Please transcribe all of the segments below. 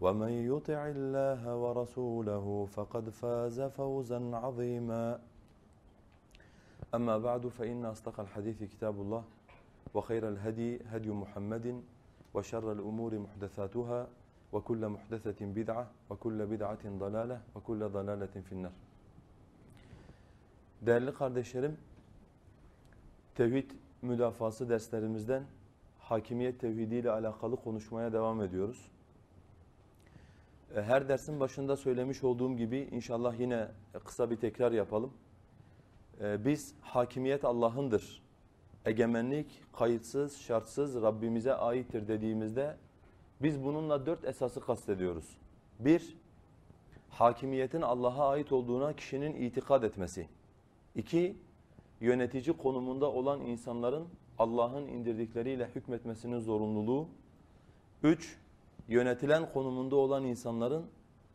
ومن يطع الله ورسوله فقد فاز فوزا عظيما أما بعد فإن أصدق الحديث كتاب الله وخير الهدي هدي محمد وشر الأمور محدثاتها وكل محدثة بدعة وكل بدعة ضلالة وكل ضلالة في النار Değerli kardeşlerim, tevhid müdafası derslerimizden hakimiyet tevhidi ile alakalı konuşmaya devam ediyoruz. Her dersin başında söylemiş olduğum gibi inşallah yine kısa bir tekrar yapalım. Biz hakimiyet Allah'ındır, egemenlik kayıtsız, şartsız Rabbimize aittir dediğimizde biz bununla dört esası kastediyoruz. Bir, hakimiyetin Allah'a ait olduğuna kişinin itikad etmesi. İki, yönetici konumunda olan insanların Allah'ın indirdikleriyle hükmetmesinin zorunluluğu. Üç, yönetilen konumunda olan insanların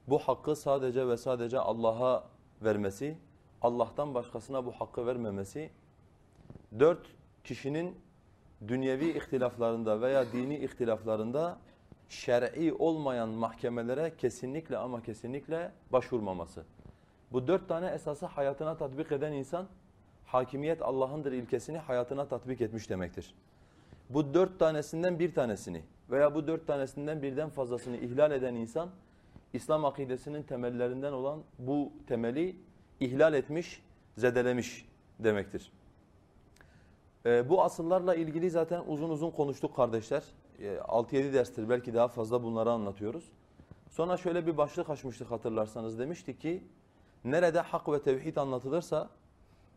bu hakkı sadece ve sadece Allah'a vermesi, Allah'tan başkasına bu hakkı vermemesi. Dört, kişinin dünyevi ihtilaflarında veya dini ihtilaflarında şer'i olmayan mahkemelere kesinlikle ama kesinlikle başvurmaması. Bu dört tane esası hayatına tatbik eden insan, hakimiyet Allah'ındır ilkesini hayatına tatbik etmiş demektir. Bu dört tanesinden bir tanesini veya bu dört tanesinden birden fazlasını ihlal eden insan, İslam akidesinin temellerinden olan bu temeli ihlal etmiş, zedelemiş demektir. Ee, bu asıllarla ilgili zaten uzun uzun konuştuk kardeşler. Ee, 6-7 derstir belki daha fazla bunları anlatıyoruz. Sonra şöyle bir başlık açmıştık hatırlarsanız demiştik ki nerede hak ve tevhid anlatılırsa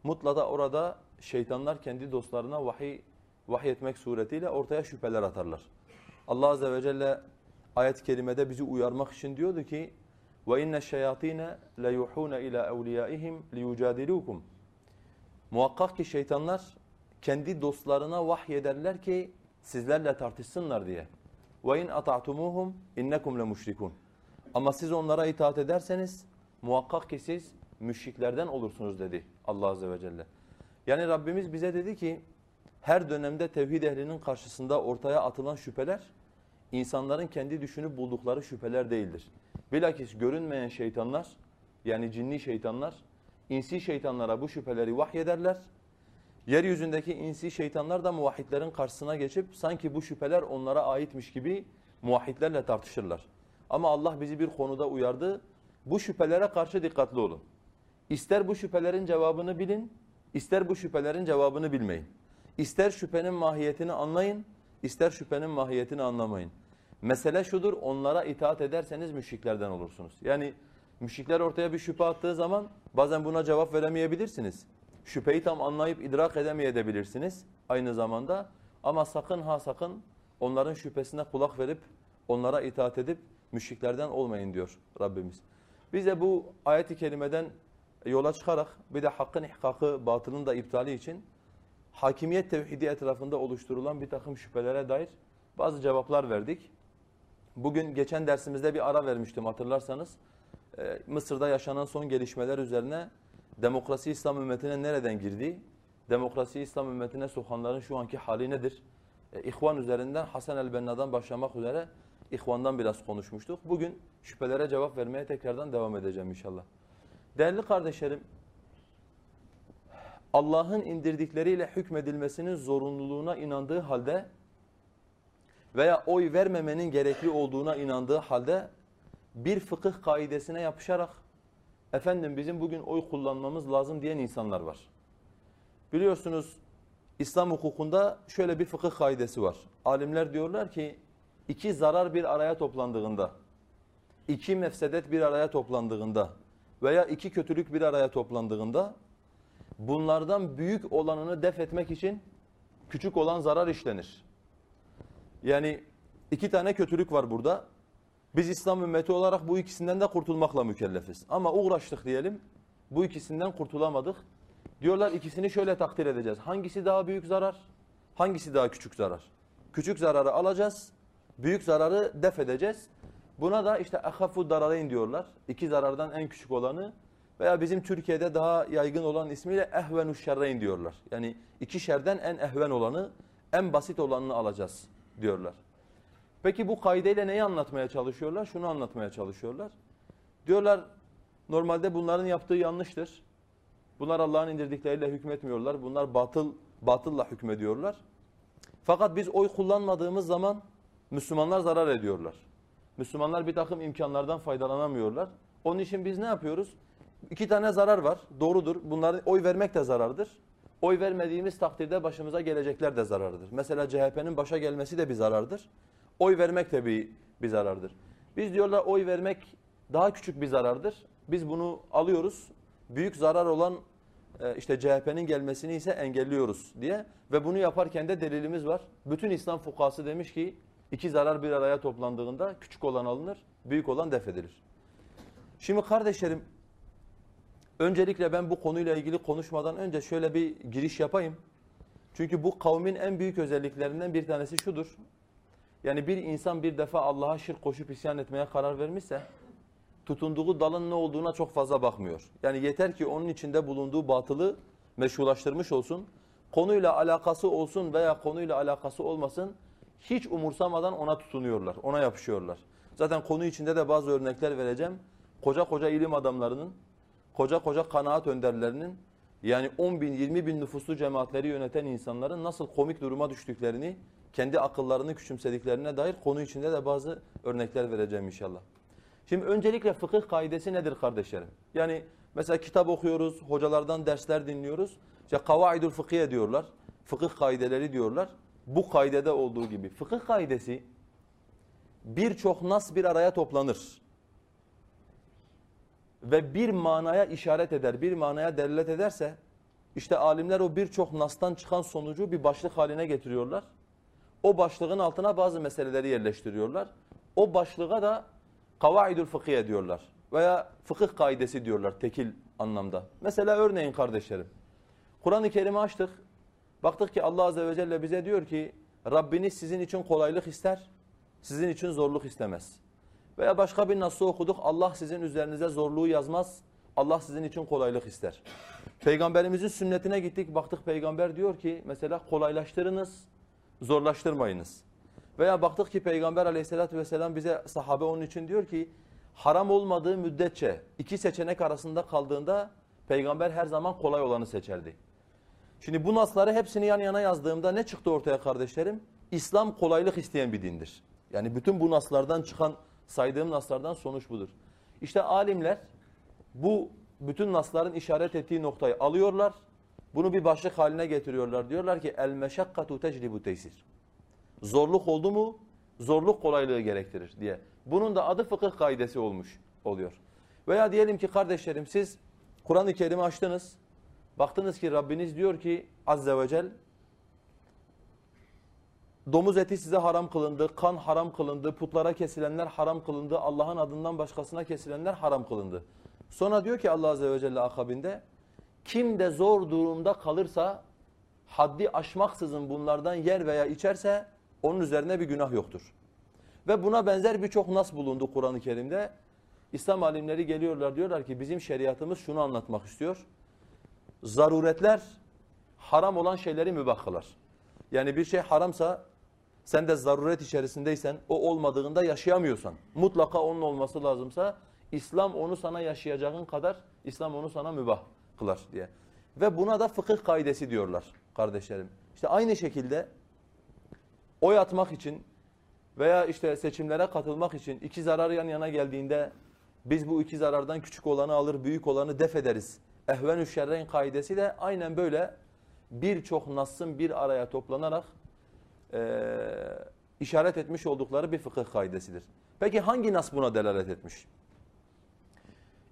mutlaka orada şeytanlar kendi dostlarına vahiy vahiy etmek suretiyle ortaya şüpheler atarlar. Allah azze ve celle ayet-i kerimede bizi uyarmak için diyordu ki وَاِنَّ الشَّيَاطِينَ لَيُحُونَ اِلَى اَوْلِيَائِهِمْ لِيُجَادِلُوكُمْ Muhakkak ki şeytanlar kendi dostlarına vahyederler ki sizlerle tartışsınlar diye. وَاِنْ أَطَعْتُمُوهُمْ اِنَّكُمْ لَمُشْرِكُونَ Ama siz onlara itaat ederseniz muhakkak ki siz müşriklerden olursunuz dedi Allah azze ve celle. Yani Rabbimiz bize dedi ki her dönemde tevhid ehlinin karşısında ortaya atılan şüpheler insanların kendi düşünüp buldukları şüpheler değildir. Bilakis görünmeyen şeytanlar yani cinni şeytanlar insi şeytanlara bu şüpheleri vahyederler. Yeryüzündeki insi şeytanlar da muvahhidlerin karşısına geçip sanki bu şüpheler onlara aitmiş gibi muvahhidlerle tartışırlar. Ama Allah bizi bir konuda uyardı. Bu şüphelere karşı dikkatli olun. İster bu şüphelerin cevabını bilin, ister bu şüphelerin cevabını bilmeyin. İster şüphenin mahiyetini anlayın, ister şüphenin mahiyetini anlamayın. Mesele şudur, onlara itaat ederseniz müşriklerden olursunuz. Yani müşrikler ortaya bir şüphe attığı zaman bazen buna cevap veremeyebilirsiniz. Şüpheyi tam anlayıp idrak edemeyebilirsiniz aynı zamanda. Ama sakın ha sakın onların şüphesine kulak verip onlara itaat edip müşriklerden olmayın diyor Rabbimiz. Biz de bu ayet-i kerimeden yola çıkarak bir de hakkın ihkakı, batılın da iptali için hakimiyet tevhidi etrafında oluşturulan bir takım şüphelere dair bazı cevaplar verdik. Bugün geçen dersimizde bir ara vermiştim hatırlarsanız. Ee, Mısır'da yaşanan son gelişmeler üzerine demokrasi İslam ümmetine nereden girdi? Demokrasi İslam ümmetine sokanların şu anki hali nedir? Ee, İhvan üzerinden Hasan el-Benna'dan başlamak üzere İhvan'dan biraz konuşmuştuk. Bugün şüphelere cevap vermeye tekrardan devam edeceğim inşallah. Değerli kardeşlerim, Allah'ın indirdikleriyle hükmedilmesinin zorunluluğuna inandığı halde veya oy vermemenin gerekli olduğuna inandığı halde bir fıkıh kaidesine yapışarak efendim bizim bugün oy kullanmamız lazım diyen insanlar var. Biliyorsunuz İslam hukukunda şöyle bir fıkıh kaidesi var. Alimler diyorlar ki iki zarar bir araya toplandığında, iki mefsedet bir araya toplandığında veya iki kötülük bir araya toplandığında bunlardan büyük olanını def etmek için küçük olan zarar işlenir. Yani iki tane kötülük var burada. Biz İslam ümmeti olarak bu ikisinden de kurtulmakla mükellefiz. Ama uğraştık diyelim, bu ikisinden kurtulamadık. Diyorlar ikisini şöyle takdir edeceğiz. Hangisi daha büyük zarar, hangisi daha küçük zarar? Küçük zararı alacağız, büyük zararı def edeceğiz. Buna da işte ahafu darareyn diyorlar. İki zarardan en küçük olanı veya bizim Türkiye'de daha yaygın olan ismiyle ehvenu şerreyn diyorlar. Yani iki şerden en ehven olanı, en basit olanını alacağız diyorlar. Peki bu kaideyle neyi anlatmaya çalışıyorlar? Şunu anlatmaya çalışıyorlar. Diyorlar normalde bunların yaptığı yanlıştır. Bunlar Allah'ın indirdikleriyle hükmetmiyorlar. Bunlar batıl batılla hükmediyorlar. Fakat biz oy kullanmadığımız zaman Müslümanlar zarar ediyorlar. Müslümanlar bir takım imkanlardan faydalanamıyorlar. Onun için biz ne yapıyoruz? İki tane zarar var. Doğrudur. Bunların oy vermek de zarardır. Oy vermediğimiz takdirde başımıza gelecekler de zarardır. Mesela CHP'nin başa gelmesi de bir zarardır. Oy vermek de bir, bir zarardır. Biz diyorlar oy vermek daha küçük bir zarardır. Biz bunu alıyoruz. Büyük zarar olan e, işte CHP'nin gelmesini ise engelliyoruz diye. Ve bunu yaparken de delilimiz var. Bütün İslam fukası demiş ki iki zarar bir araya toplandığında küçük olan alınır, büyük olan defedilir. Şimdi kardeşlerim öncelikle ben bu konuyla ilgili konuşmadan önce şöyle bir giriş yapayım. Çünkü bu kavmin en büyük özelliklerinden bir tanesi şudur. Yani bir insan bir defa Allah'a şirk koşup isyan etmeye karar vermişse tutunduğu dalın ne olduğuna çok fazla bakmıyor. Yani yeter ki onun içinde bulunduğu batılı meşrulaştırmış olsun. Konuyla alakası olsun veya konuyla alakası olmasın hiç umursamadan ona tutunuyorlar, ona yapışıyorlar. Zaten konu içinde de bazı örnekler vereceğim. Koca koca ilim adamlarının, koca koca kanaat önderlerinin yani 10 bin, 20 bin nüfuslu cemaatleri yöneten insanların nasıl komik duruma düştüklerini, kendi akıllarını küçümsediklerine dair konu içinde de bazı örnekler vereceğim inşallah. Şimdi öncelikle fıkıh kaidesi nedir kardeşlerim? Yani mesela kitap okuyoruz, hocalardan dersler dinliyoruz. İşte kavaidul fıkhiye diyorlar, fıkıh kaideleri diyorlar. Bu kaidede olduğu gibi fıkıh kaidesi birçok nas bir araya toplanır. Ve bir manaya işaret eder, bir manaya delalet ederse işte alimler o birçok nastan çıkan sonucu bir başlık haline getiriyorlar. O başlığın altına bazı meseleleri yerleştiriyorlar. O başlığa da kavaidül fıkhiye diyorlar veya fıkıh kaidesi diyorlar tekil anlamda. Mesela örneğin kardeşlerim, Kur'an-ı Kerim'i açtık, baktık ki Allah Azze ve Celle bize diyor ki Rabbiniz sizin için kolaylık ister, sizin için zorluk istemez. Veya başka bir nasıl okuduk, Allah sizin üzerinize zorluğu yazmaz, Allah sizin için kolaylık ister. Peygamberimizin sünnetine gittik, baktık peygamber diyor ki mesela kolaylaştırınız, zorlaştırmayınız. Veya baktık ki Peygamber aleyhissalatü vesselam bize sahabe onun için diyor ki haram olmadığı müddetçe iki seçenek arasında kaldığında Peygamber her zaman kolay olanı seçerdi. Şimdi bu nasları hepsini yan yana yazdığımda ne çıktı ortaya kardeşlerim? İslam kolaylık isteyen bir dindir. Yani bütün bu naslardan çıkan saydığım naslardan sonuç budur. İşte alimler bu bütün nasların işaret ettiği noktayı alıyorlar. Bunu bir başlık haline getiriyorlar. Diyorlar ki el meşakkatu tecribu teysir. Zorluk oldu mu zorluk kolaylığı gerektirir diye. Bunun da adı fıkıh kaidesi olmuş oluyor. Veya diyelim ki kardeşlerim siz Kur'an-ı Kerim'i açtınız. Baktınız ki Rabbiniz diyor ki Azze ve Celle domuz eti size haram kılındı, kan haram kılındı, putlara kesilenler haram kılındı, Allah'ın adından başkasına kesilenler haram kılındı. Sonra diyor ki Allah Azze ve Celle akabinde kim de zor durumda kalırsa haddi aşmaksızın bunlardan yer veya içerse onun üzerine bir günah yoktur. Ve buna benzer birçok nas bulundu Kur'an-ı Kerim'de. İslam alimleri geliyorlar diyorlar ki bizim şeriatımız şunu anlatmak istiyor. Zaruretler haram olan şeyleri mübah kılar. Yani bir şey haramsa sen de zaruret içerisindeysen, o olmadığında yaşayamıyorsan, mutlaka onun olması lazımsa, İslam onu sana yaşayacağın kadar, İslam onu sana mübah kılar diye. Ve buna da fıkıh kaidesi diyorlar kardeşlerim. İşte aynı şekilde oy atmak için veya işte seçimlere katılmak için iki zarar yan yana geldiğinde biz bu iki zarardan küçük olanı alır, büyük olanı def ederiz. Ehvenü şerreyn kaidesi de aynen böyle birçok nassın bir araya toplanarak e, işaret etmiş oldukları bir fıkıh kaidesidir. Peki hangi nas buna delalet etmiş?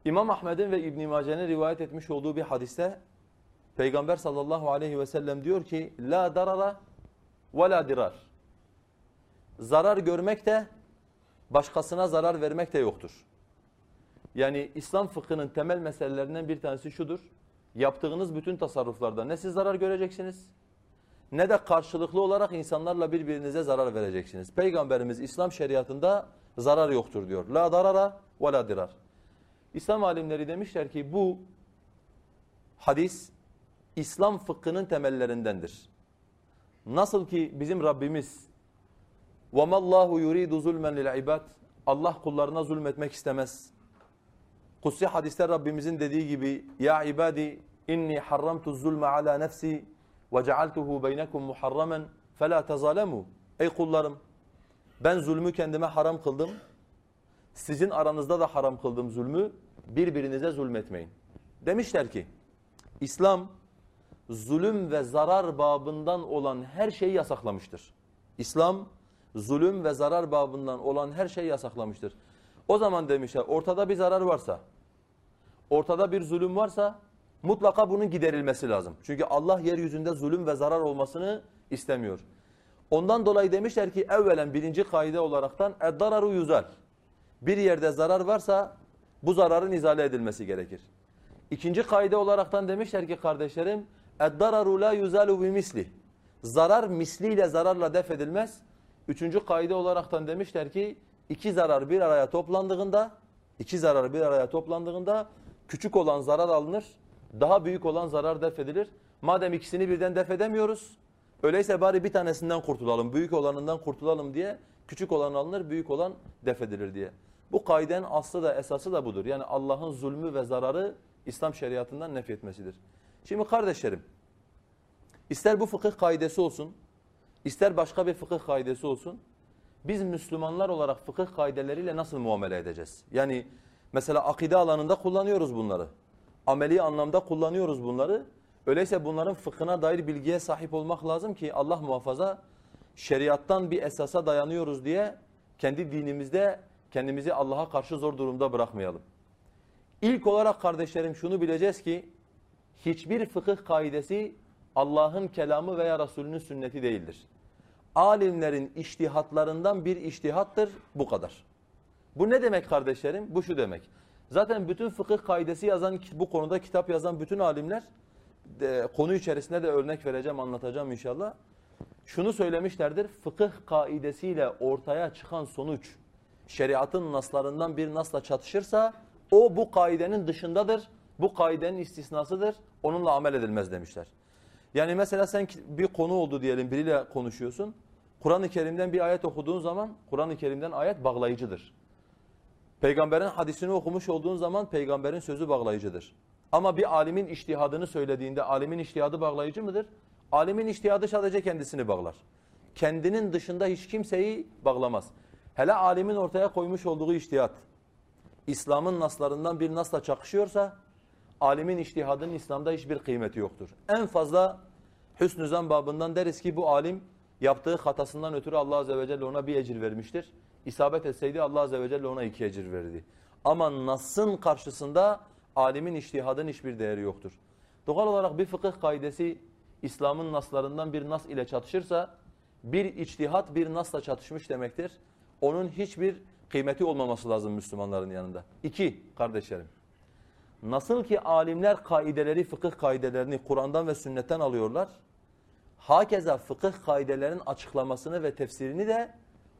İmam Ahmed'in ve İbn Mace'nin rivayet etmiş olduğu bir hadiste Peygamber sallallahu aleyhi ve sellem diyor ki la darara ve la dirar. Zarar görmek de başkasına zarar vermek de yoktur. Yani İslam fıkhının temel meselelerinden bir tanesi şudur. Yaptığınız bütün tasarruflarda ne siz zarar göreceksiniz ne de karşılıklı olarak insanlarla birbirinize zarar vereceksiniz. Peygamberimiz İslam şeriatında zarar yoktur diyor. La darara ve la dirar. İslam alimleri demişler ki bu hadis İslam fıkhının temellerindendir. Nasıl ki bizim Rabbimiz وَمَا اللّٰهُ يُرِيدُ ظُلْمًا لِلْعِبَادِ Allah kullarına zulmetmek istemez. Kutsi hadiste Rabbimizin dediği gibi ya ibadi inni harramtu zulme ala nefsi cealtuhu beynekum muharramen fela tezalemu. Ey kullarım ben zulmü kendime haram kıldım. Sizin aranızda da haram kıldım zulmü. Birbirinize zulmetmeyin. Demişler ki İslam zulüm ve zarar babından olan her şeyi yasaklamıştır. İslam zulüm ve zarar babından olan her şeyi yasaklamıştır. O zaman demişler ortada bir zarar varsa, ortada bir zulüm varsa mutlaka bunun giderilmesi lazım. Çünkü Allah yeryüzünde zulüm ve zarar olmasını istemiyor. Ondan dolayı demişler ki evvelen birinci kaide olaraktan eddararu yuzal. Bir yerde zarar varsa bu zararın izale edilmesi gerekir. İkinci kaide olaraktan demişler ki kardeşlerim eddararu la yuzalu bimisli. Zarar misliyle zararla def edilmez. Üçüncü kaide olaraktan demişler ki iki zarar bir araya toplandığında iki zarar bir araya toplandığında küçük olan zarar alınır, daha büyük olan zarar def edilir. Madem ikisini birden def edemiyoruz, öyleyse bari bir tanesinden kurtulalım, büyük olanından kurtulalım diye küçük olan alınır, büyük olan def edilir diye. Bu kaidenin aslı da esası da budur. Yani Allah'ın zulmü ve zararı İslam şeriatından nefretmesidir. Şimdi kardeşlerim, ister bu fıkıh kaidesi olsun, ister başka bir fıkıh kaidesi olsun, biz Müslümanlar olarak fıkıh kaideleriyle nasıl muamele edeceğiz? Yani mesela akide alanında kullanıyoruz bunları. Ameli anlamda kullanıyoruz bunları. Öyleyse bunların fıkhına dair bilgiye sahip olmak lazım ki Allah muhafaza şeriattan bir esasa dayanıyoruz diye kendi dinimizde kendimizi Allah'a karşı zor durumda bırakmayalım. İlk olarak kardeşlerim şunu bileceğiz ki hiçbir fıkıh kaidesi Allah'ın kelamı veya Resulünün sünneti değildir. Alimlerin iştihatlarından bir iştihattır bu kadar. Bu ne demek kardeşlerim? Bu şu demek. Zaten bütün fıkıh kaidesi yazan, bu konuda kitap yazan bütün alimler, de, konu içerisinde de örnek vereceğim, anlatacağım inşallah. Şunu söylemişlerdir, fıkıh kaidesiyle ortaya çıkan sonuç, şeriatın naslarından bir nasla çatışırsa, o bu kaidenin dışındadır, bu kaidenin istisnasıdır, onunla amel edilmez demişler. Yani mesela sen bir konu oldu diyelim, biriyle konuşuyorsun. Kur'an-ı Kerim'den bir ayet okuduğun zaman, Kur'an-ı Kerim'den ayet bağlayıcıdır. Peygamberin hadisini okumuş olduğun zaman peygamberin sözü bağlayıcıdır. Ama bir alimin iştihadını söylediğinde alimin iştihadı bağlayıcı mıdır? Alimin iştihadı sadece kendisini bağlar. Kendinin dışında hiç kimseyi bağlamaz. Hele alimin ortaya koymuş olduğu iştihat, İslam'ın naslarından bir nasla çakışıyorsa, alimin iştihadının İslam'da hiçbir kıymeti yoktur. En fazla hüsnü zan babından deriz ki bu alim yaptığı hatasından ötürü Allah Azze ve Celle ona bir ecir vermiştir. İsabet etseydi Allah Azze ve Celle ona iki ecir verirdi. Ama Nas'ın karşısında alimin iştihadın hiçbir değeri yoktur. Doğal olarak bir fıkıh kaidesi İslam'ın naslarından bir nas ile çatışırsa bir içtihat bir nasla çatışmış demektir. Onun hiçbir kıymeti olmaması lazım Müslümanların yanında. İki kardeşlerim. Nasıl ki alimler kaideleri, fıkıh kaidelerini Kur'an'dan ve sünnetten alıyorlar. Hakeza fıkıh kaidelerin açıklamasını ve tefsirini de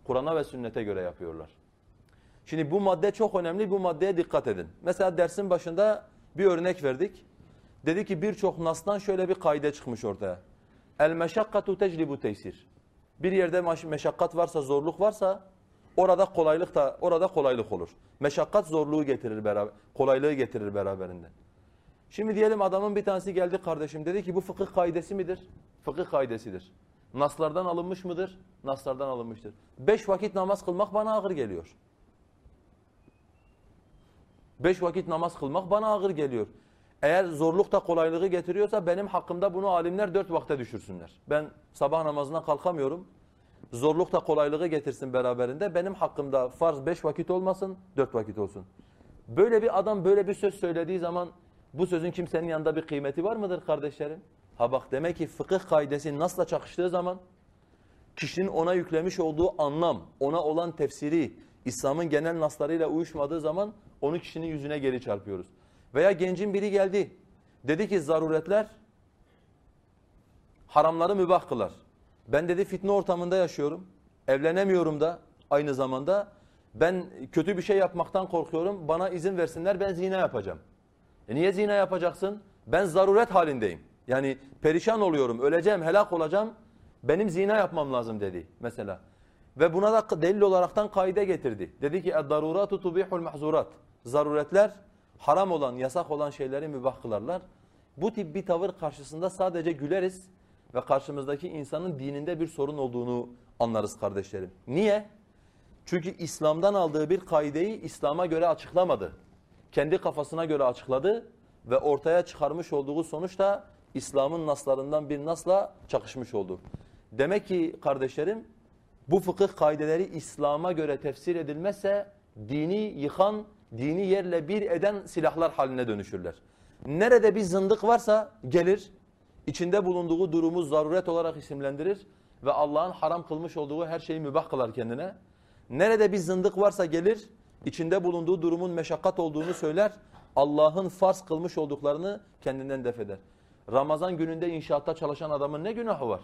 Kur'an'a ve sünnete göre yapıyorlar. Şimdi bu madde çok önemli. Bu maddeye dikkat edin. Mesela dersin başında bir örnek verdik. Dedi ki birçok nastan şöyle bir kaide çıkmış ortaya. El meşakkatu teclibu teysir. Bir yerde meşakkat varsa, zorluk varsa orada kolaylık da orada kolaylık olur. Meşakkat zorluğu getirir beraber, kolaylığı getirir beraberinde. Şimdi diyelim adamın bir tanesi geldi kardeşim dedi ki bu fıkıh kaidesi midir? Fıkıh kaidesidir. Naslardan alınmış mıdır? Naslardan alınmıştır. Beş vakit namaz kılmak bana ağır geliyor. Beş vakit namaz kılmak bana ağır geliyor. Eğer zorluk da kolaylığı getiriyorsa benim hakkımda bunu alimler dört vakte düşürsünler. Ben sabah namazına kalkamıyorum. Zorluk da kolaylığı getirsin beraberinde. Benim hakkımda farz beş vakit olmasın, dört vakit olsun. Böyle bir adam böyle bir söz söylediği zaman bu sözün kimsenin yanında bir kıymeti var mıdır kardeşlerim? Ha bak demek ki fıkıh kaidesi nasla çakıştığı zaman kişinin ona yüklemiş olduğu anlam, ona olan tefsiri, İslam'ın genel naslarıyla uyuşmadığı zaman onu kişinin yüzüne geri çarpıyoruz. Veya gencin biri geldi. Dedi ki zaruretler haramları mübah kılar. Ben dedi fitne ortamında yaşıyorum. Evlenemiyorum da aynı zamanda. Ben kötü bir şey yapmaktan korkuyorum. Bana izin versinler ben zina yapacağım. E niye zina yapacaksın? Ben zaruret halindeyim. Yani perişan oluyorum, öleceğim, helak olacağım. Benim zina yapmam lazım dedi mesela. Ve buna da delil olaraktan kaide getirdi. Dedi ki "Daruratu tubihul mahzurat." Zaruretler haram olan, yasak olan şeyleri mübah kılarlar. Bu tip bir tavır karşısında sadece güleriz ve karşımızdaki insanın dininde bir sorun olduğunu anlarız kardeşlerim. Niye? Çünkü İslam'dan aldığı bir kaideyi İslam'a göre açıklamadı. Kendi kafasına göre açıkladı ve ortaya çıkarmış olduğu sonuç da İslam'ın naslarından bir nasla çakışmış oldu. Demek ki kardeşlerim bu fıkıh kaideleri İslam'a göre tefsir edilmezse dini yıkan, dini yerle bir eden silahlar haline dönüşürler. Nerede bir zındık varsa gelir, içinde bulunduğu durumu zaruret olarak isimlendirir ve Allah'ın haram kılmış olduğu her şeyi mübah kılar kendine. Nerede bir zındık varsa gelir, içinde bulunduğu durumun meşakkat olduğunu söyler, Allah'ın farz kılmış olduklarını kendinden def eder. Ramazan gününde inşaatta çalışan adamın ne günahı var?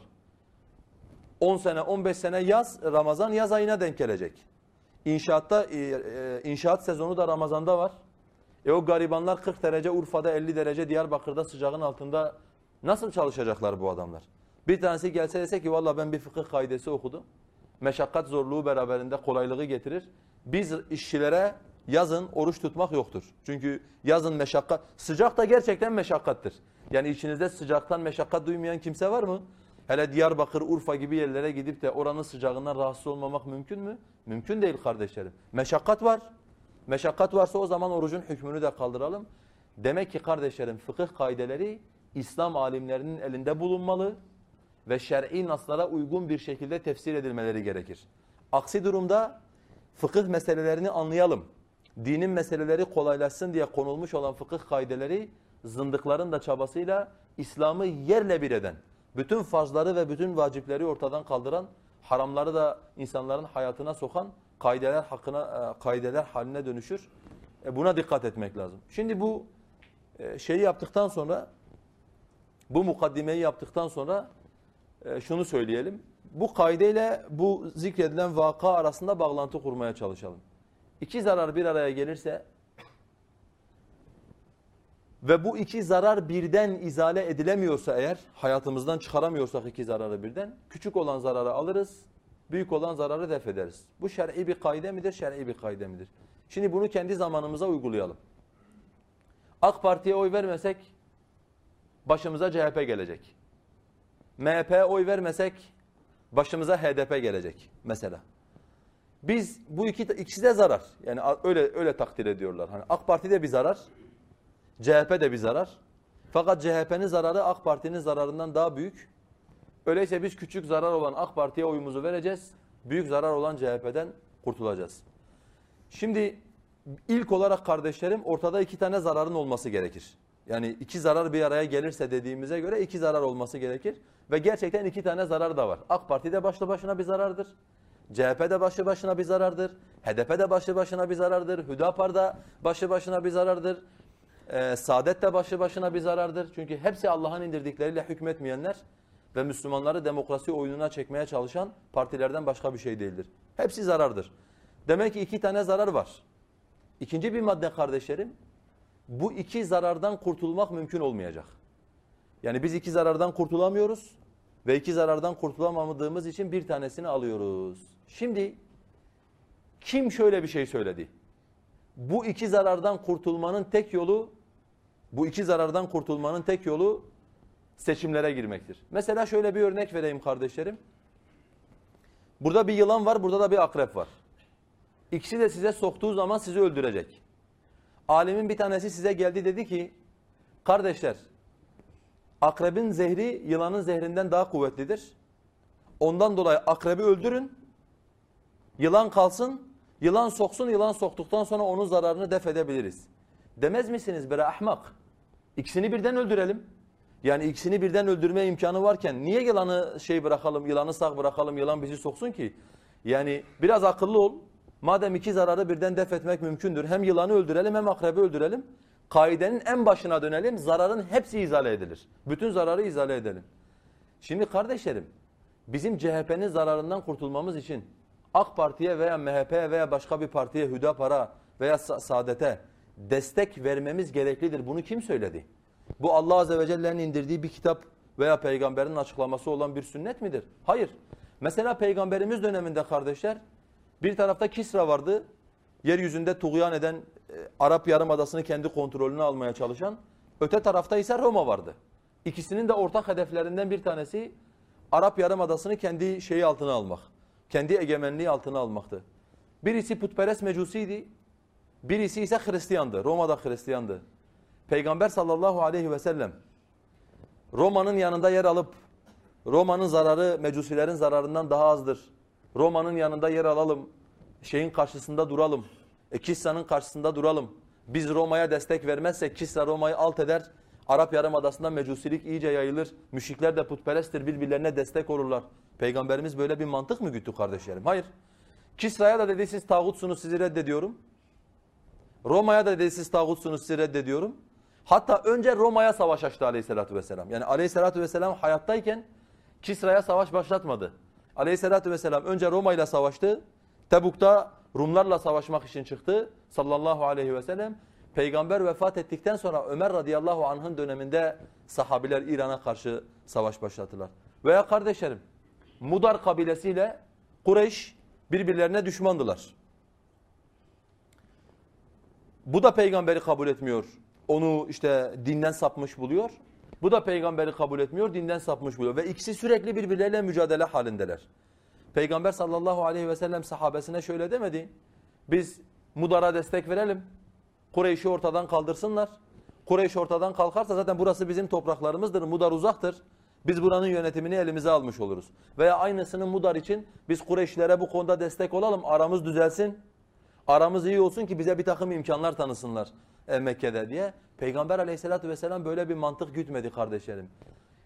10 sene, 15 sene yaz, Ramazan yaz ayına denk gelecek. İnşaatta, e, e, inşaat sezonu da Ramazan'da var. E o garibanlar 40 derece Urfa'da, 50 derece Diyarbakır'da sıcağın altında nasıl çalışacaklar bu adamlar? Bir tanesi gelse dese ki valla ben bir fıkıh kaidesi okudum. Meşakkat zorluğu beraberinde kolaylığı getirir. Biz işçilere yazın oruç tutmak yoktur. Çünkü yazın meşakkat, sıcak da gerçekten meşakkattır. Yani içinizde sıcaktan meşakkat duymayan kimse var mı? Hele Diyarbakır, Urfa gibi yerlere gidip de oranın sıcağından rahatsız olmamak mümkün mü? Mümkün değil kardeşlerim. Meşakkat var. Meşakkat varsa o zaman orucun hükmünü de kaldıralım. Demek ki kardeşlerim fıkıh kaideleri İslam alimlerinin elinde bulunmalı ve şer'i naslara uygun bir şekilde tefsir edilmeleri gerekir. Aksi durumda fıkıh meselelerini anlayalım. Dinin meseleleri kolaylaşsın diye konulmuş olan fıkıh kaideleri zındıkların da çabasıyla İslam'ı yerle bir eden, bütün farzları ve bütün vacipleri ortadan kaldıran, haramları da insanların hayatına sokan kaideler hakkına e, kaideler haline dönüşür. E buna dikkat etmek lazım. Şimdi bu e, şeyi yaptıktan sonra bu mukaddimeyi yaptıktan sonra şunu söyleyelim. Bu kaideyle bu zikredilen vaka arasında bağlantı kurmaya çalışalım. İki zarar bir araya gelirse ve bu iki zarar birden izale edilemiyorsa eğer, hayatımızdan çıkaramıyorsak iki zararı birden, küçük olan zararı alırız, büyük olan zararı def ederiz. Bu şer'i bir kaide midir, şer'i bir kaide midir? Şimdi bunu kendi zamanımıza uygulayalım. AK Parti'ye oy vermesek başımıza CHP gelecek. MHP'ye oy vermesek başımıza HDP gelecek mesela. Biz bu iki ikisi de zarar. Yani öyle öyle takdir ediyorlar. Hani AK Parti de bir zarar, CHP de bir zarar. Fakat CHP'nin zararı AK Parti'nin zararından daha büyük. Öyleyse biz küçük zarar olan AK Parti'ye oyumuzu vereceğiz. Büyük zarar olan CHP'den kurtulacağız. Şimdi ilk olarak kardeşlerim ortada iki tane zararın olması gerekir. Yani iki zarar bir araya gelirse dediğimize göre iki zarar olması gerekir. Ve gerçekten iki tane zarar da var. AK Parti de başlı başına bir zarardır. CHP de başlı başına bir zarardır. HDP de başlı başına bir zarardır. Hüdapar da başlı başına bir zarardır. Ee, Saadet de başlı başına bir zarardır. Çünkü hepsi Allah'ın indirdikleriyle hükmetmeyenler ve Müslümanları demokrasi oyununa çekmeye çalışan partilerden başka bir şey değildir. Hepsi zarardır. Demek ki iki tane zarar var. İkinci bir madde kardeşlerim, bu iki zarardan kurtulmak mümkün olmayacak. Yani biz iki zarardan kurtulamıyoruz. ve iki zarardan kurtulamadığımız için bir tanesini alıyoruz. Şimdi kim şöyle bir şey söyledi? Bu iki zarardan kurtulmanın tek yolu bu iki zarardan kurtulmanın tek yolu seçimlere girmektir. Mesela şöyle bir örnek vereyim kardeşlerim. Burada bir yılan var, burada da bir akrep var. İkisi de size soktuğu zaman sizi öldürecek. Alimin bir tanesi size geldi dedi ki, kardeşler akrebin zehri yılanın zehrinden daha kuvvetlidir. Ondan dolayı akrebi öldürün, yılan kalsın, yılan soksun, yılan soktuktan sonra onun zararını def edebiliriz. Demez misiniz bre ahmak? İkisini birden öldürelim. Yani ikisini birden öldürme imkanı varken niye yılanı şey bırakalım, yılanı sağ bırakalım, yılan bizi soksun ki? Yani biraz akıllı ol. Madem iki zararı birden def etmek mümkündür. Hem yılanı öldürelim hem akrebi öldürelim. Kaidenin en başına dönelim. Zararın hepsi izale edilir. Bütün zararı izale edelim. Şimdi kardeşlerim bizim CHP'nin zararından kurtulmamız için AK Parti'ye veya MHP'ye veya başka bir partiye Hüdapar'a veya Saadet'e destek vermemiz gereklidir. Bunu kim söyledi? Bu Allah Azze ve Celle'nin indirdiği bir kitap veya peygamberin açıklaması olan bir sünnet midir? Hayır. Mesela peygamberimiz döneminde kardeşler bir tarafta Kisra vardı. Yeryüzünde tuğyan eden e, Arap Yarımadası'nı kendi kontrolüne almaya çalışan. Öte tarafta ise Roma vardı. İkisinin de ortak hedeflerinden bir tanesi Arap Yarımadası'nı kendi şeyi altına almak. Kendi egemenliği altına almaktı. Birisi putperest mecusiydi. Birisi ise Hristiyandı. Roma'da Hristiyandı. Peygamber sallallahu aleyhi ve sellem Roma'nın yanında yer alıp Roma'nın zararı mecusilerin zararından daha azdır. Roma'nın yanında yer alalım. Şeyin karşısında duralım. E, Kisra'nın karşısında duralım. Biz Roma'ya destek vermezsek Kisra Roma'yı alt eder. Arap Yarımadası'nda mecusilik iyice yayılır. Müşrikler de putperesttir birbirlerine destek olurlar. Peygamberimiz böyle bir mantık mı güttü kardeşlerim? Hayır. Kisra'ya da dedi siz tağutsunuz sizi reddediyorum. Roma'ya da dedi siz tağutsunuz sizi reddediyorum. Hatta önce Roma'ya savaş açtı aleyhissalatü vesselam. Yani aleyhissalatü vesselam hayattayken Kisra'ya savaş başlatmadı. Aleyhissalatü vesselam önce Roma ile savaştı. Tebuk'ta Rumlarla savaşmak için çıktı sallallahu aleyhi ve sellem. Peygamber vefat ettikten sonra Ömer radıyallahu anh'ın döneminde sahabiler İran'a karşı savaş başlattılar. Veya kardeşlerim Mudar kabilesiyle Kureyş birbirlerine düşmandılar. Bu da peygamberi kabul etmiyor. Onu işte dinden sapmış buluyor. Bu da peygamberi kabul etmiyor, dinden sapmış buluyor. Ve ikisi sürekli birbirleriyle mücadele halindeler. Peygamber sallallahu aleyhi ve sellem sahabesine şöyle demedi. Biz Mudar'a destek verelim. Kureyş'i ortadan kaldırsınlar. Kureyş ortadan kalkarsa zaten burası bizim topraklarımızdır. Mudar uzaktır. Biz buranın yönetimini elimize almış oluruz. Veya aynısını Mudar için biz Kureyşlere bu konuda destek olalım. Aramız düzelsin. Aramız iyi olsun ki bize bir takım imkanlar tanısınlar e, Mekke'de diye. Peygamber aleyhissalatü vesselam böyle bir mantık gütmedi kardeşlerim.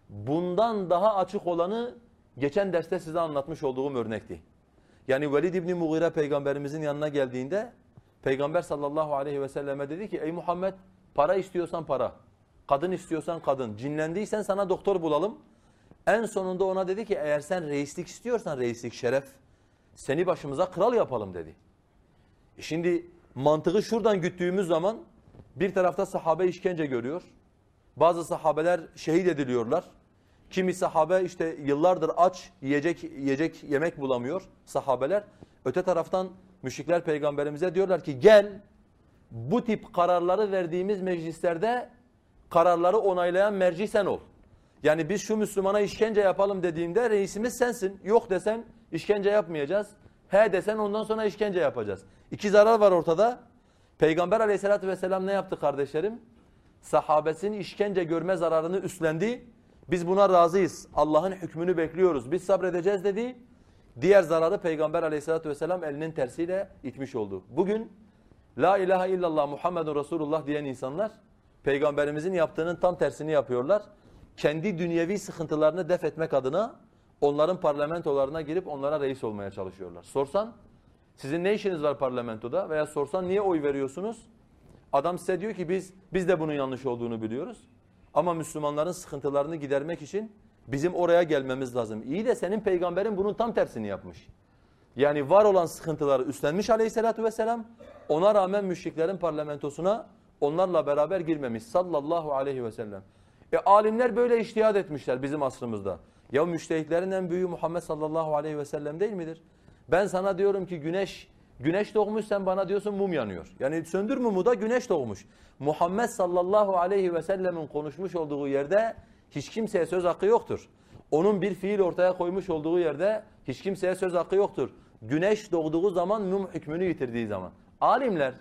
Bundan daha açık olanı geçen derste size anlatmış olduğum örnekti. Yani Velid İbni Mughire peygamberimizin yanına geldiğinde peygamber sallallahu aleyhi ve selleme dedi ki ey Muhammed para istiyorsan para, kadın istiyorsan kadın, cinlendiysen sana doktor bulalım. En sonunda ona dedi ki eğer sen reislik istiyorsan reislik şeref seni başımıza kral yapalım dedi. E şimdi mantığı şuradan güttüğümüz zaman bir tarafta sahabe işkence görüyor. Bazı sahabeler şehit ediliyorlar. Kimi sahabe işte yıllardır aç, yiyecek yiyecek yemek bulamıyor sahabeler. Öte taraftan müşrikler peygamberimize diyorlar ki gel bu tip kararları verdiğimiz meclislerde kararları onaylayan merci sen ol. Yani biz şu Müslümana işkence yapalım dediğimde reisimiz sensin. Yok desen işkence yapmayacağız. He desen ondan sonra işkence yapacağız. İki zarar var ortada. Peygamber aleyhissalatü vesselam ne yaptı kardeşlerim? Sahabesinin işkence görme zararını üstlendi. Biz buna razıyız. Allah'ın hükmünü bekliyoruz. Biz sabredeceğiz dedi. Diğer zararı Peygamber aleyhissalatü vesselam elinin tersiyle itmiş oldu. Bugün La ilahe illallah Muhammedun Resulullah diyen insanlar Peygamberimizin yaptığının tam tersini yapıyorlar. Kendi dünyevi sıkıntılarını def etmek adına onların parlamentolarına girip onlara reis olmaya çalışıyorlar. Sorsan sizin ne işiniz var parlamentoda veya sorsan niye oy veriyorsunuz? Adam size diyor ki biz biz de bunun yanlış olduğunu biliyoruz. Ama Müslümanların sıkıntılarını gidermek için bizim oraya gelmemiz lazım. İyi de senin peygamberin bunun tam tersini yapmış. Yani var olan sıkıntıları üstlenmiş aleyhissalatü vesselam. Ona rağmen müşriklerin parlamentosuna onlarla beraber girmemiş sallallahu aleyhi ve sellem. E alimler böyle iştihad etmişler bizim asrımızda. Ya müştehitlerin en büyüğü Muhammed sallallahu aleyhi ve sellem değil midir? Ben sana diyorum ki güneş güneş doğmuş sen bana diyorsun mum yanıyor. Yani söndür mumu da güneş doğmuş. Muhammed sallallahu aleyhi ve sellemin konuşmuş olduğu yerde hiç kimseye söz hakkı yoktur. Onun bir fiil ortaya koymuş olduğu yerde hiç kimseye söz hakkı yoktur. Güneş doğduğu zaman mum hükmünü yitirdiği zaman. Alimler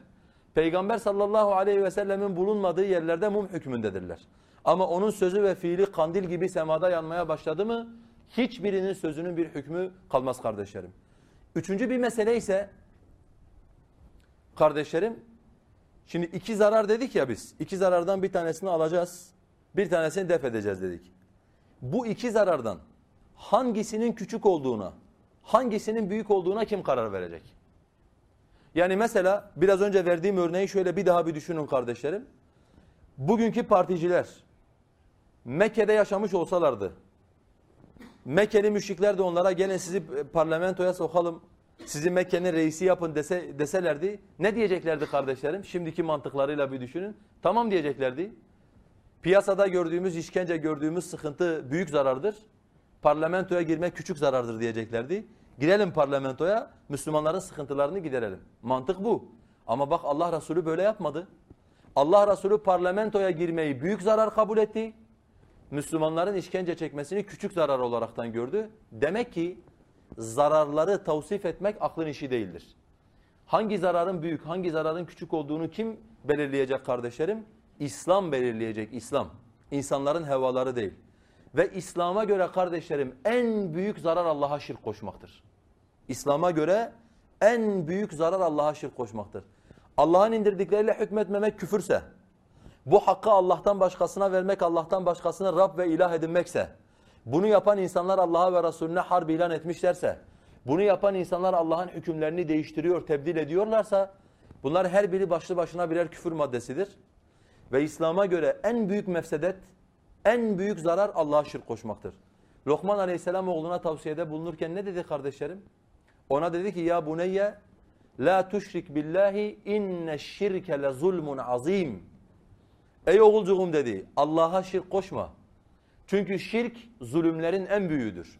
Peygamber sallallahu aleyhi ve sellemin bulunmadığı yerlerde mum hükmündedirler. Ama onun sözü ve fiili kandil gibi semada yanmaya başladı mı hiçbirinin sözünün bir hükmü kalmaz kardeşlerim. Üçüncü bir mesele ise kardeşlerim şimdi iki zarar dedik ya biz. İki zarardan bir tanesini alacağız. Bir tanesini def edeceğiz dedik. Bu iki zarardan hangisinin küçük olduğuna, hangisinin büyük olduğuna kim karar verecek? Yani mesela biraz önce verdiğim örneği şöyle bir daha bir düşünün kardeşlerim. Bugünkü particiler Mekke'de yaşamış olsalardı, Mekkeli müşrikler de onlara gelin sizi parlamentoya sokalım, sizi Mekke'nin reisi yapın dese, deselerdi ne diyeceklerdi kardeşlerim? Şimdiki mantıklarıyla bir düşünün. Tamam diyeceklerdi. Piyasada gördüğümüz işkence, gördüğümüz sıkıntı büyük zarardır. Parlamentoya girmek küçük zarardır diyeceklerdi. Girelim parlamentoya, Müslümanların sıkıntılarını giderelim. Mantık bu. Ama bak Allah Resulü böyle yapmadı. Allah Resulü parlamentoya girmeyi büyük zarar kabul etti. Müslümanların işkence çekmesini küçük zarar olaraktan gördü. Demek ki zararları tavsif etmek aklın işi değildir. Hangi zararın büyük, hangi zararın küçük olduğunu kim belirleyecek kardeşlerim? İslam belirleyecek, İslam. İnsanların hevaları değil. Ve İslam'a göre kardeşlerim en büyük zarar Allah'a şirk koşmaktır. İslam'a göre en büyük zarar Allah'a şirk koşmaktır. Allah'ın indirdikleriyle hükmetmemek küfürse, bu hakkı Allah'tan başkasına vermek, Allah'tan başkasına Rab ve ilah edinmekse, bunu yapan insanlar Allah'a ve Resulüne harp ilan etmişlerse, bunu yapan insanlar Allah'ın hükümlerini değiştiriyor, tebdil ediyorlarsa, bunlar her biri başlı başına birer küfür maddesidir. Ve İslam'a göre en büyük mefsedet, en büyük zarar Allah'a şirk koşmaktır. Lokman aleyhisselam oğluna tavsiyede bulunurken ne dedi kardeşlerim? Ona dedi ki ya buneyye la tuşrik billahi inne şirke le zulmun azim. Ey oğulcuğum dedi Allah'a şirk koşma. Çünkü şirk zulümlerin en büyüğüdür.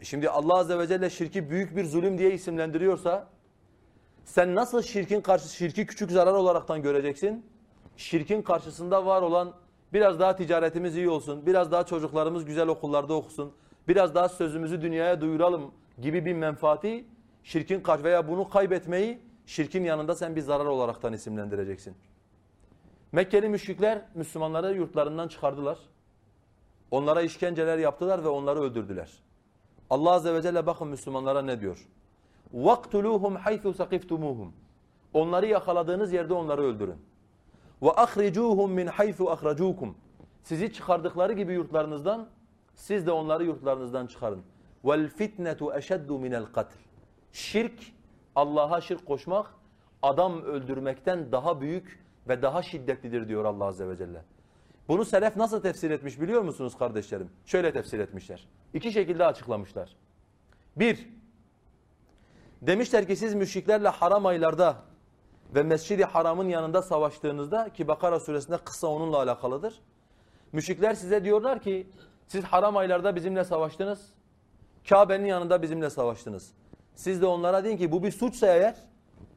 E şimdi Allah azze ve celle şirki büyük bir zulüm diye isimlendiriyorsa sen nasıl şirkin karşı şirki küçük zarar olaraktan göreceksin? Şirkin karşısında var olan biraz daha ticaretimiz iyi olsun, biraz daha çocuklarımız güzel okullarda okusun, biraz daha sözümüzü dünyaya duyuralım gibi bir menfaati şirkin karşı veya bunu kaybetmeyi şirkin yanında sen bir zarar olaraktan isimlendireceksin. Mekkeli müşrikler Müslümanları yurtlarından çıkardılar. Onlara işkenceler yaptılar ve onları öldürdüler. Allah azze ve celle bakın Müslümanlara ne diyor? وَاقْتُلُوهُمْ حَيْثُ سَقِفْتُمُوهُمْ Onları yakaladığınız yerde onları öldürün. وَاَخْرِجُوهُمْ مِنْ حَيْثُ اَخْرَجُوكُمْ Sizi çıkardıkları gibi yurtlarınızdan, siz de onları yurtlarınızdan çıkarın. وَالْفِتْنَةُ اَشَدُّ مِنَ الْقَتْلِ Şirk, Allah'a şirk koşmak, adam öldürmekten daha büyük ve daha şiddetlidir diyor Allah Azze ve Celle. Bunu selef nasıl tefsir etmiş biliyor musunuz kardeşlerim? Şöyle tefsir etmişler. İki şekilde açıklamışlar. Bir, demişler ki siz müşriklerle haram aylarda ve Mescid-i Haram'ın yanında savaştığınızda ki Bakara suresinde kısa onunla alakalıdır. Müşrikler size diyorlar ki siz haram aylarda bizimle savaştınız. Kabe'nin yanında bizimle savaştınız. Siz de onlara deyin ki bu bir suçsa eğer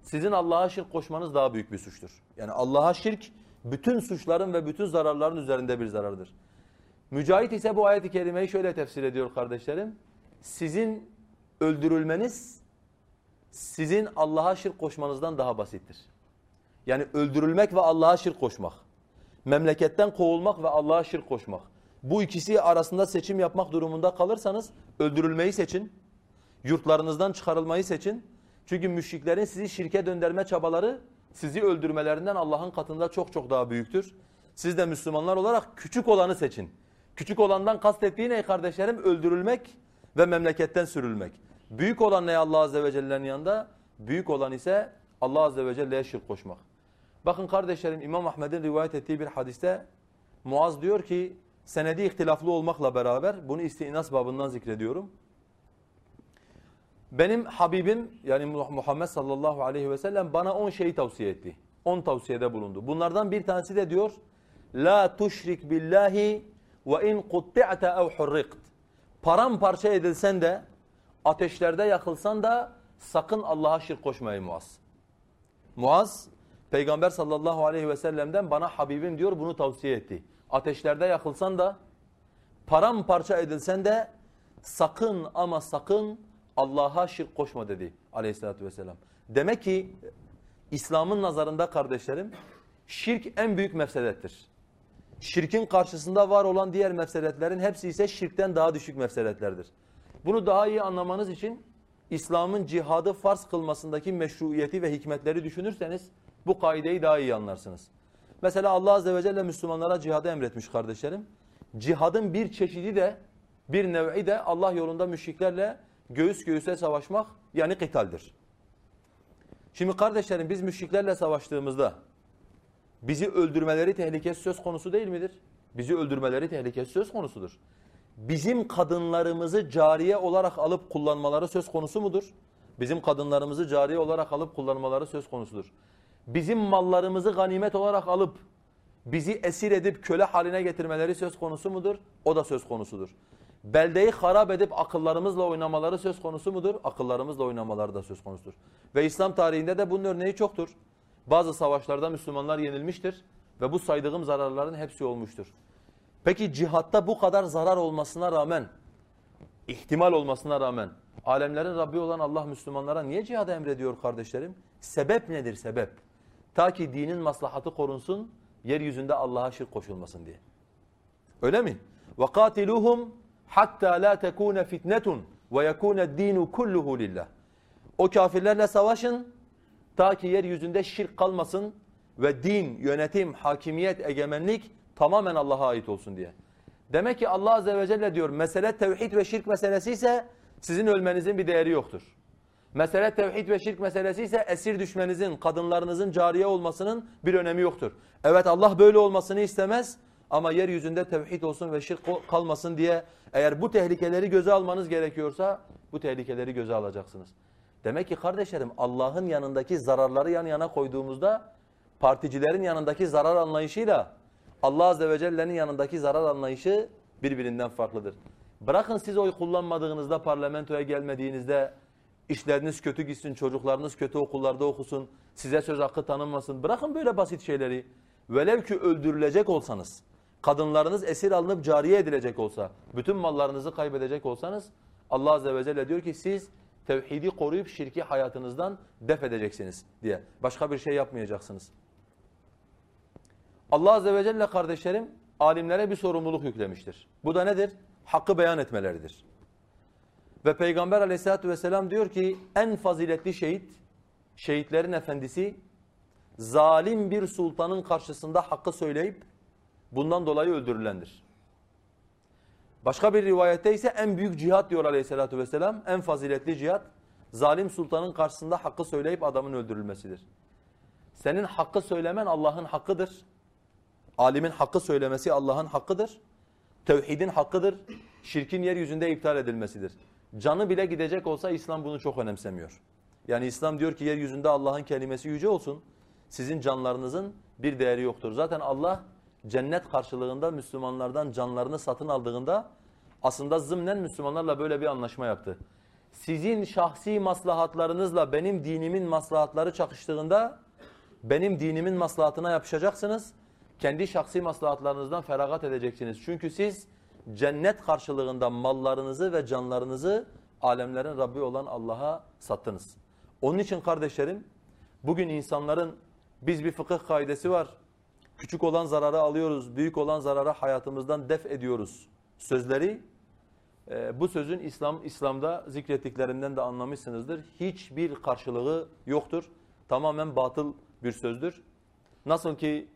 sizin Allah'a şirk koşmanız daha büyük bir suçtur. Yani Allah'a şirk bütün suçların ve bütün zararların üzerinde bir zarardır. Mücahit ise bu ayet-i kerimeyi şöyle tefsir ediyor kardeşlerim. Sizin öldürülmeniz sizin Allah'a şirk koşmanızdan daha basittir. Yani öldürülmek ve Allah'a şirk koşmak. Memleketten kovulmak ve Allah'a şirk koşmak. Bu ikisi arasında seçim yapmak durumunda kalırsanız öldürülmeyi seçin. Yurtlarınızdan çıkarılmayı seçin. Çünkü müşriklerin sizi şirke döndürme çabaları sizi öldürmelerinden Allah'ın katında çok çok daha büyüktür. Siz de Müslümanlar olarak küçük olanı seçin. Küçük olandan kastettiği ne kardeşlerim? Öldürülmek ve memleketten sürülmek. Büyük olan ne Allah Azze ve Celle'nin yanında? Büyük olan ise Allah Azze ve Celle'ye şirk koşmak. Bakın kardeşlerim İmam Ahmed'in rivayet ettiği bir hadiste Muaz diyor ki senedi ihtilaflı olmakla beraber bunu istinas babından zikrediyorum. Benim Habibim yani Muhammed sallallahu aleyhi ve sellem bana on şeyi tavsiye etti. On tavsiyede bulundu. Bunlardan bir tanesi de diyor La tuşrik billahi ve in qutti'te ev hurriqt. paramparça edilsen de ateşlerde yakılsan da sakın Allah'a şirk koşmayın Muaz. Muaz Peygamber sallallahu aleyhi ve sellem'den bana Habibim diyor bunu tavsiye etti. Ateşlerde yakılsan da paramparça edilsen de sakın ama sakın Allah'a şirk koşma dedi aleyhissalatü vesselam. Demek ki İslam'ın nazarında kardeşlerim şirk en büyük mefsedettir. Şirkin karşısında var olan diğer mefsedetlerin hepsi ise şirkten daha düşük mefsedetlerdir. Bunu daha iyi anlamanız için İslam'ın cihadı farz kılmasındaki meşruiyeti ve hikmetleri düşünürseniz bu kaideyi daha iyi anlarsınız. Mesela Allah Azze ve Celle Müslümanlara cihadı emretmiş kardeşlerim. Cihadın bir çeşidi de bir nev'i de Allah yolunda müşriklerle göğüs göğüse savaşmak yani kıtaldir. Şimdi kardeşlerim biz müşriklerle savaştığımızda bizi öldürmeleri tehlikesi söz konusu değil midir? Bizi öldürmeleri tehlikesi söz konusudur. Bizim kadınlarımızı cariye olarak alıp kullanmaları söz konusu mudur? Bizim kadınlarımızı cariye olarak alıp kullanmaları söz konusudur. Bizim mallarımızı ganimet olarak alıp bizi esir edip köle haline getirmeleri söz konusu mudur? O da söz konusudur Beldeyi harap edip akıllarımızla oynamaları söz konusu mudur? Akıllarımızla oynamaları da söz konusudur. Ve İslam tarihinde de bunun örneği çoktur. Bazı savaşlarda Müslümanlar yenilmiştir ve bu saydığım zararların hepsi olmuştur. Peki cihatta bu kadar zarar olmasına rağmen, ihtimal olmasına rağmen alemlerin Rabbi olan Allah Müslümanlara niye cihada emrediyor kardeşlerim? Sebep nedir sebep? Ta ki dinin maslahatı korunsun, yeryüzünde Allah'a şirk koşulmasın diye. Öyle mi? وَقَاتِلُوهُمْ hatta la tekune fitnetun ve yekune dinu kulluhu lillah. O kafirlerle savaşın ta ki yeryüzünde şirk kalmasın ve din, yönetim, hakimiyet, egemenlik tamamen Allah'a ait olsun diye. Demek ki Allah azze ve celle diyor mesele tevhid ve şirk meselesi ise sizin ölmenizin bir değeri yoktur. Mesele tevhid ve şirk meselesi ise esir düşmenizin, kadınlarınızın cariye olmasının bir önemi yoktur. Evet Allah böyle olmasını istemez ama yeryüzünde tevhid olsun ve şirk kalmasın diye eğer bu tehlikeleri göze almanız gerekiyorsa bu tehlikeleri göze alacaksınız. Demek ki kardeşlerim Allah'ın yanındaki zararları yan yana koyduğumuzda particilerin yanındaki zarar anlayışıyla Allah Azze ve Celle'nin yanındaki zarar anlayışı birbirinden farklıdır. Bırakın siz oy kullanmadığınızda parlamentoya gelmediğinizde işleriniz kötü gitsin, çocuklarınız kötü okullarda okusun, size söz hakkı tanınmasın. Bırakın böyle basit şeyleri. Velev ki öldürülecek olsanız, kadınlarınız esir alınıp cariye edilecek olsa, bütün mallarınızı kaybedecek olsanız Allah Azze ve Celle diyor ki siz tevhidi koruyup şirki hayatınızdan def edeceksiniz diye. Başka bir şey yapmayacaksınız. Allah Azze ve Celle kardeşlerim alimlere bir sorumluluk yüklemiştir. Bu da nedir? Hakkı beyan etmeleridir. Ve Peygamber aleyhissalatü vesselam diyor ki en faziletli şehit, şehitlerin efendisi zalim bir sultanın karşısında hakkı söyleyip bundan dolayı öldürülendir. Başka bir rivayette ise en büyük cihat diyor aleyhissalatü vesselam. En faziletli cihat zalim sultanın karşısında hakkı söyleyip adamın öldürülmesidir. Senin hakkı söylemen Allah'ın hakkıdır. Alimin hakkı söylemesi Allah'ın hakkıdır. Tevhidin hakkıdır. Şirkin yeryüzünde iptal edilmesidir. Canı bile gidecek olsa İslam bunu çok önemsemiyor. Yani İslam diyor ki yeryüzünde Allah'ın kelimesi yüce olsun. Sizin canlarınızın bir değeri yoktur. Zaten Allah cennet karşılığında Müslümanlardan canlarını satın aldığında aslında zımnen Müslümanlarla böyle bir anlaşma yaptı. Sizin şahsi maslahatlarınızla benim dinimin maslahatları çakıştığında benim dinimin maslahatına yapışacaksınız. Kendi şahsi maslahatlarınızdan feragat edeceksiniz. Çünkü siz cennet karşılığında mallarınızı ve canlarınızı alemlerin Rabbi olan Allah'a sattınız. Onun için kardeşlerim bugün insanların biz bir fıkıh kaidesi var. Küçük olan zararı alıyoruz, büyük olan zararı hayatımızdan def ediyoruz. Sözleri e, bu sözün İslam İslam'da zikrettiklerinden de anlamışsınızdır. Hiçbir karşılığı yoktur. Tamamen batıl bir sözdür. Nasıl ki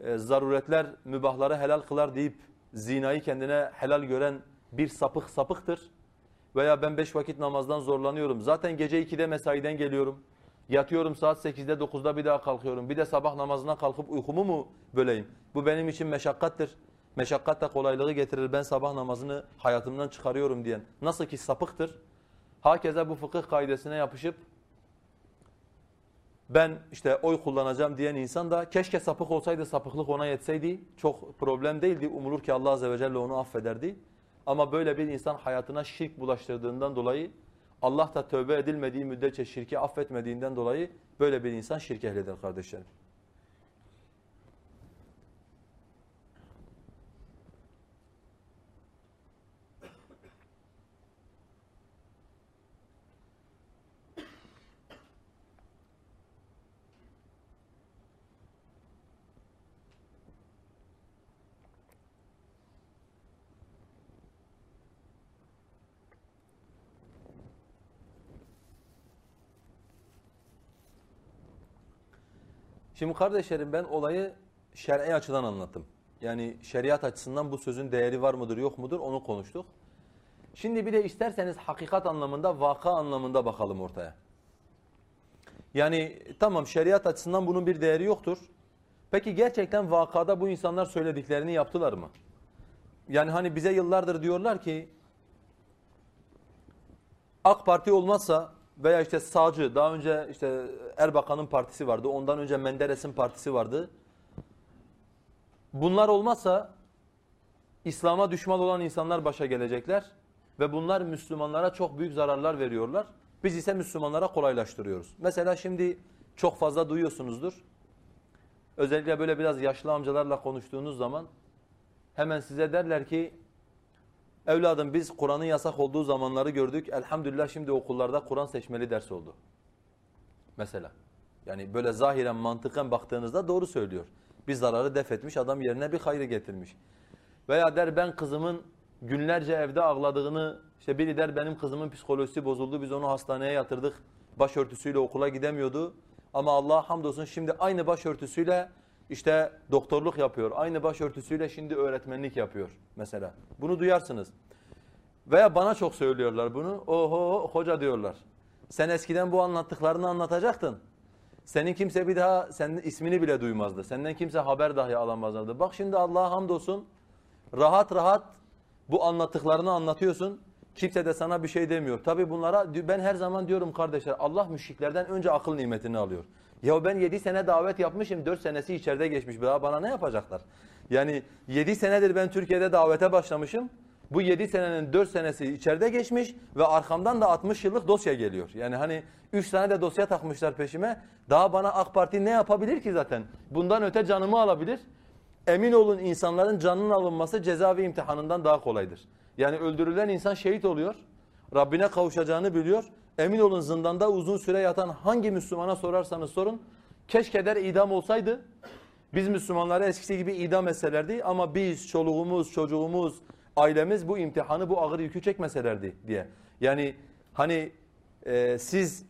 e, zaruretler mübahları helal kılar deyip zinayı kendine helal gören bir sapık sapıktır. Veya ben beş vakit namazdan zorlanıyorum. Zaten gece 2'de mesaiden geliyorum. Yatıyorum saat 8'de 9'da bir daha kalkıyorum. Bir de sabah namazına kalkıp uykumu mu böleyim? Bu benim için meşakkattir. Meşakkat da kolaylığı getirir. Ben sabah namazını hayatımdan çıkarıyorum diyen. Nasıl ki sapıktır. Hakeza bu fıkıh kaidesine yapışıp ben işte oy kullanacağım diyen insan da keşke sapık olsaydı sapıklık ona yetseydi çok problem değildi. Umulur ki Allah Azze ve Celle onu affederdi. Ama böyle bir insan hayatına şirk bulaştırdığından dolayı Allah da tövbe edilmediği müddetçe şirki affetmediğinden dolayı böyle bir insan şirk ehlidir kardeşlerim. Şimdi kardeşlerim ben olayı şer'i açıdan anlattım. Yani şeriat açısından bu sözün değeri var mıdır yok mudur onu konuştuk. Şimdi bir de isterseniz hakikat anlamında, vaka anlamında bakalım ortaya. Yani tamam şeriat açısından bunun bir değeri yoktur. Peki gerçekten vakada bu insanlar söylediklerini yaptılar mı? Yani hani bize yıllardır diyorlar ki AK Parti olmazsa veya işte sağcı daha önce işte Erbakan'ın partisi vardı. Ondan önce Menderes'in partisi vardı. Bunlar olmazsa İslam'a düşman olan insanlar başa gelecekler ve bunlar Müslümanlara çok büyük zararlar veriyorlar. Biz ise Müslümanlara kolaylaştırıyoruz. Mesela şimdi çok fazla duyuyorsunuzdur. Özellikle böyle biraz yaşlı amcalarla konuştuğunuz zaman hemen size derler ki Evladım biz Kur'an'ın yasak olduğu zamanları gördük. Elhamdülillah şimdi okullarda Kur'an seçmeli ders oldu. Mesela. Yani böyle zahiren mantıken baktığınızda doğru söylüyor. Bir zararı def etmiş adam yerine bir hayrı getirmiş. Veya der ben kızımın günlerce evde ağladığını, işte biri der benim kızımın psikolojisi bozuldu biz onu hastaneye yatırdık. Başörtüsüyle okula gidemiyordu. Ama Allah hamdolsun şimdi aynı başörtüsüyle işte doktorluk yapıyor. Aynı başörtüsüyle şimdi öğretmenlik yapıyor mesela. Bunu duyarsınız. Veya bana çok söylüyorlar bunu. Oho hoca diyorlar. Sen eskiden bu anlattıklarını anlatacaktın. Senin kimse bir daha senin ismini bile duymazdı. Senden kimse haber dahi alamazdı. Bak şimdi Allah'a hamdolsun. Rahat rahat bu anlattıklarını anlatıyorsun. Kimse de sana bir şey demiyor. Tabi bunlara ben her zaman diyorum kardeşler Allah müşriklerden önce akıl nimetini alıyor. Ya ben 7 sene davet yapmışım, 4 senesi içeride geçmiş. Daha bana ne yapacaklar? Yani 7 senedir ben Türkiye'de davete başlamışım. Bu 7 senenin 4 senesi içeride geçmiş ve arkamdan da 60 yıllık dosya geliyor. Yani hani 3 tane de dosya takmışlar peşime. Daha bana AK Parti ne yapabilir ki zaten? Bundan öte canımı alabilir. Emin olun insanların canının alınması cezaevi imtihanından daha kolaydır. Yani öldürülen insan şehit oluyor. Rabbine kavuşacağını biliyor. Emin olun zindanda uzun süre yatan hangi Müslümana sorarsanız sorun. Keşke der idam olsaydı. Biz Müslümanlara eskisi gibi idam etselerdi ama biz, çoluğumuz, çocuğumuz, ailemiz bu imtihanı, bu ağır yükü çekmeselerdi diye. Yani hani e, siz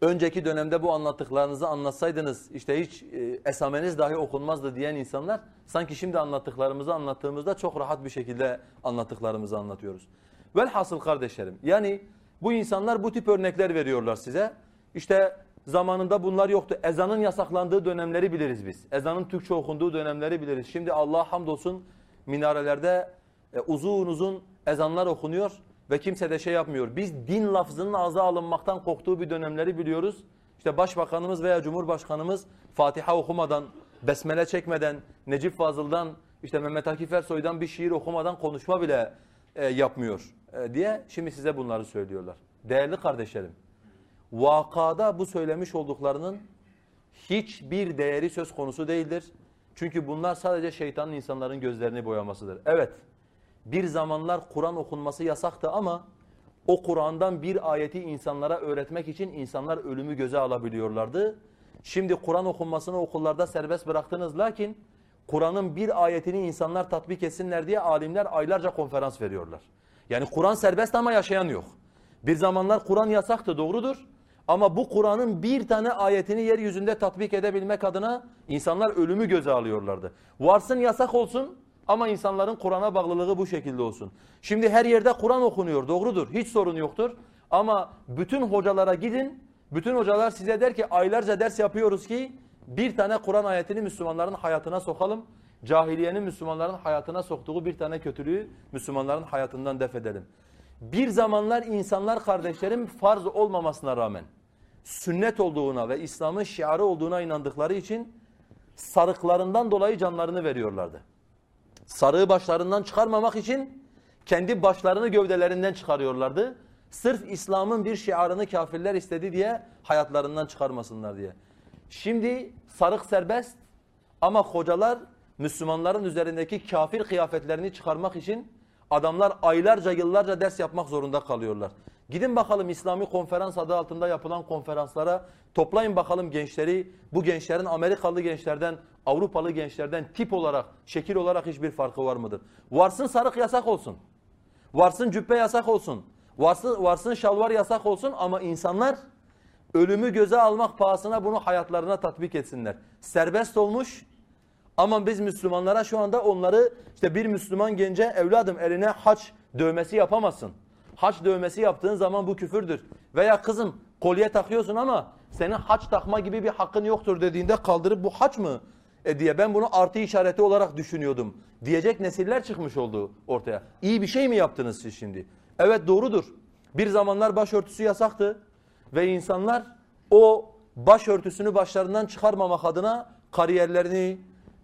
önceki dönemde bu anlattıklarınızı anlatsaydınız işte hiç e, esameniz dahi okunmazdı diyen insanlar sanki şimdi anlattıklarımızı anlattığımızda çok rahat bir şekilde anlattıklarımızı anlatıyoruz. Velhasıl kardeşlerim yani bu insanlar bu tip örnekler veriyorlar size. İşte zamanında bunlar yoktu. Ezanın yasaklandığı dönemleri biliriz biz. Ezanın Türkçe okunduğu dönemleri biliriz. Şimdi Allah hamdolsun minarelerde e, uzun uzun ezanlar okunuyor ve kimse de şey yapmıyor. Biz din lafzının ağza alınmaktan korktuğu bir dönemleri biliyoruz. İşte başbakanımız veya cumhurbaşkanımız Fatiha okumadan, besmele çekmeden, Necip Fazıl'dan, işte Mehmet Akif Ersoy'dan bir şiir okumadan konuşma bile e, yapmıyor e, diye şimdi size bunları söylüyorlar. Değerli kardeşlerim, vakada bu söylemiş olduklarının hiçbir değeri söz konusu değildir. Çünkü bunlar sadece şeytanın insanların gözlerini boyamasıdır. Evet, bir zamanlar Kur'an okunması yasaktı ama o Kur'an'dan bir ayeti insanlara öğretmek için insanlar ölümü göze alabiliyorlardı. Şimdi Kur'an okunmasını okullarda serbest bıraktınız lakin Kur'an'ın bir ayetini insanlar tatbik etsinler diye alimler aylarca konferans veriyorlar. Yani Kur'an serbest ama yaşayan yok. Bir zamanlar Kur'an yasaktı doğrudur. Ama bu Kur'an'ın bir tane ayetini yeryüzünde tatbik edebilmek adına insanlar ölümü göze alıyorlardı. Varsın yasak olsun ama insanların Kur'an'a bağlılığı bu şekilde olsun. Şimdi her yerde Kur'an okunuyor doğrudur hiç sorun yoktur. Ama bütün hocalara gidin bütün hocalar size der ki aylarca ders yapıyoruz ki bir tane Kur'an ayetini Müslümanların hayatına sokalım. Cahiliyenin Müslümanların hayatına soktuğu bir tane kötülüğü Müslümanların hayatından def edelim. Bir zamanlar insanlar kardeşlerim farz olmamasına rağmen sünnet olduğuna ve İslam'ın şiarı olduğuna inandıkları için sarıklarından dolayı canlarını veriyorlardı. Sarığı başlarından çıkarmamak için kendi başlarını gövdelerinden çıkarıyorlardı. Sırf İslam'ın bir şiarını kafirler istedi diye hayatlarından çıkarmasınlar diye. Şimdi sarık serbest ama hocalar Müslümanların üzerindeki kafir kıyafetlerini çıkarmak için adamlar aylarca yıllarca ders yapmak zorunda kalıyorlar. Gidin bakalım İslami konferans adı altında yapılan konferanslara toplayın bakalım gençleri. Bu gençlerin Amerikalı gençlerden, Avrupalı gençlerden tip olarak, şekil olarak hiçbir farkı var mıdır? Varsın sarık yasak olsun. Varsın cübbe yasak olsun. Varsın, varsın şalvar yasak olsun ama insanlar ölümü göze almak pahasına bunu hayatlarına tatbik etsinler. Serbest olmuş ama biz Müslümanlara şu anda onları işte bir Müslüman gence evladım eline haç dövmesi yapamazsın. Haç dövmesi yaptığın zaman bu küfürdür. Veya kızım kolye takıyorsun ama senin haç takma gibi bir hakkın yoktur dediğinde kaldırıp bu haç mı e diye ben bunu artı işareti olarak düşünüyordum. Diyecek nesiller çıkmış oldu ortaya. İyi bir şey mi yaptınız siz şimdi? Evet doğrudur. Bir zamanlar başörtüsü yasaktı ve insanlar o başörtüsünü başlarından çıkarmamak adına kariyerlerini,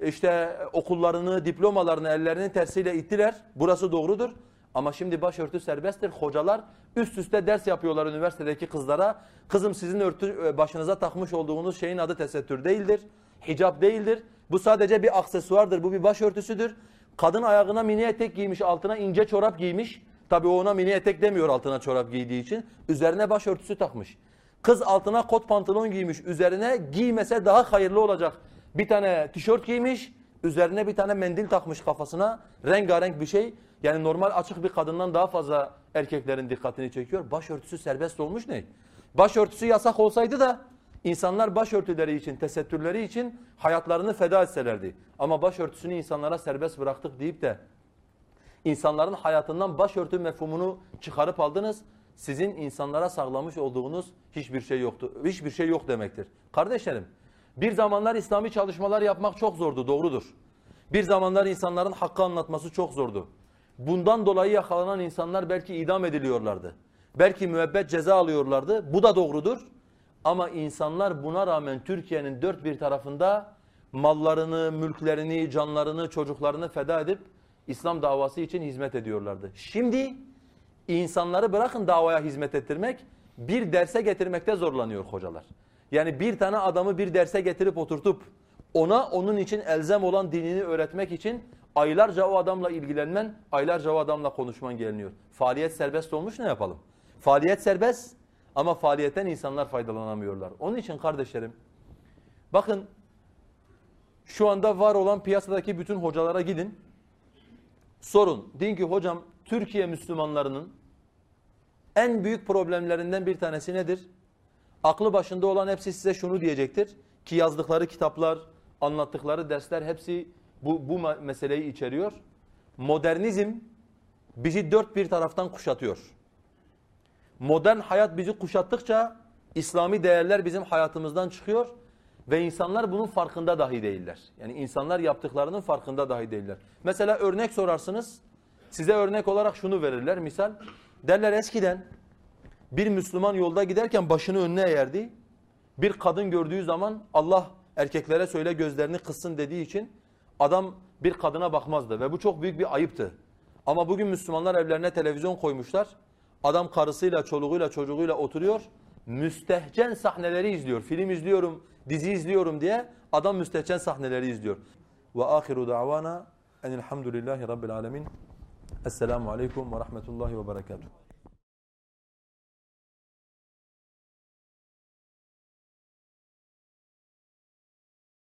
işte okullarını, diplomalarını ellerinin tersiyle ittiler. Burası doğrudur. Ama şimdi başörtü serbesttir. Hocalar üst üste ders yapıyorlar üniversitedeki kızlara. Kızım sizin örtü başınıza takmış olduğunuz şeyin adı tesettür değildir. Hicap değildir. Bu sadece bir aksesuardır. Bu bir başörtüsüdür. Kadın ayağına mini etek giymiş, altına ince çorap giymiş. Tabii ona mini etek demiyor altına çorap giydiği için. Üzerine başörtüsü takmış. Kız altına kot pantolon giymiş. Üzerine giymese daha hayırlı olacak. Bir tane tişört giymiş. Üzerine bir tane mendil takmış kafasına. Rengarenk bir şey. Yani normal açık bir kadından daha fazla erkeklerin dikkatini çekiyor. Başörtüsü serbest olmuş ne? Başörtüsü yasak olsaydı da insanlar başörtüleri için, tesettürleri için hayatlarını feda etselerdi. Ama başörtüsünü insanlara serbest bıraktık deyip de insanların hayatından başörtü mefhumunu çıkarıp aldınız. Sizin insanlara sağlamış olduğunuz hiçbir şey yoktu. Hiçbir şey yok demektir. Kardeşlerim, bir zamanlar İslami çalışmalar yapmak çok zordu, doğrudur. Bir zamanlar insanların hakkı anlatması çok zordu. Bundan dolayı yakalanan insanlar belki idam ediliyorlardı. Belki müebbet ceza alıyorlardı. Bu da doğrudur. Ama insanlar buna rağmen Türkiye'nin dört bir tarafında mallarını, mülklerini, canlarını, çocuklarını feda edip İslam davası için hizmet ediyorlardı. Şimdi insanları bırakın davaya hizmet ettirmek, bir derse getirmekte zorlanıyor hocalar. Yani bir tane adamı bir derse getirip oturtup ona onun için elzem olan dinini öğretmek için aylarca o adamla ilgilenmen, aylarca o adamla konuşman geliniyor. Faaliyet serbest olmuş ne yapalım? Faaliyet serbest ama faaliyetten insanlar faydalanamıyorlar. Onun için kardeşlerim bakın şu anda var olan piyasadaki bütün hocalara gidin. Sorun. Deyin ki hocam Türkiye Müslümanlarının en büyük problemlerinden bir tanesi nedir? Aklı başında olan hepsi size şunu diyecektir. Ki yazdıkları kitaplar, anlattıkları dersler hepsi bu, bu meseleyi içeriyor. Modernizm bizi dört bir taraftan kuşatıyor. Modern hayat bizi kuşattıkça İslami değerler bizim hayatımızdan çıkıyor ve insanlar bunun farkında dahi değiller. Yani insanlar yaptıklarının farkında dahi değiller. Mesela örnek sorarsınız, size örnek olarak şunu verirler. Misal derler eskiden bir Müslüman yolda giderken başını önüne eğerdi. Bir kadın gördüğü zaman Allah erkeklere söyle gözlerini kıssın dediği için adam bir kadına bakmazdı ve bu çok büyük bir ayıptı. Ama bugün Müslümanlar evlerine televizyon koymuşlar. Adam karısıyla, çoluğuyla, çocuğuyla oturuyor. Müstehcen sahneleri izliyor. Film izliyorum, dizi izliyorum diye adam müstehcen sahneleri izliyor. Ve ahiru da'vana enilhamdülillahi rabbil alemin. Esselamu aleyküm ve rahmetullahi ve berekatuhu.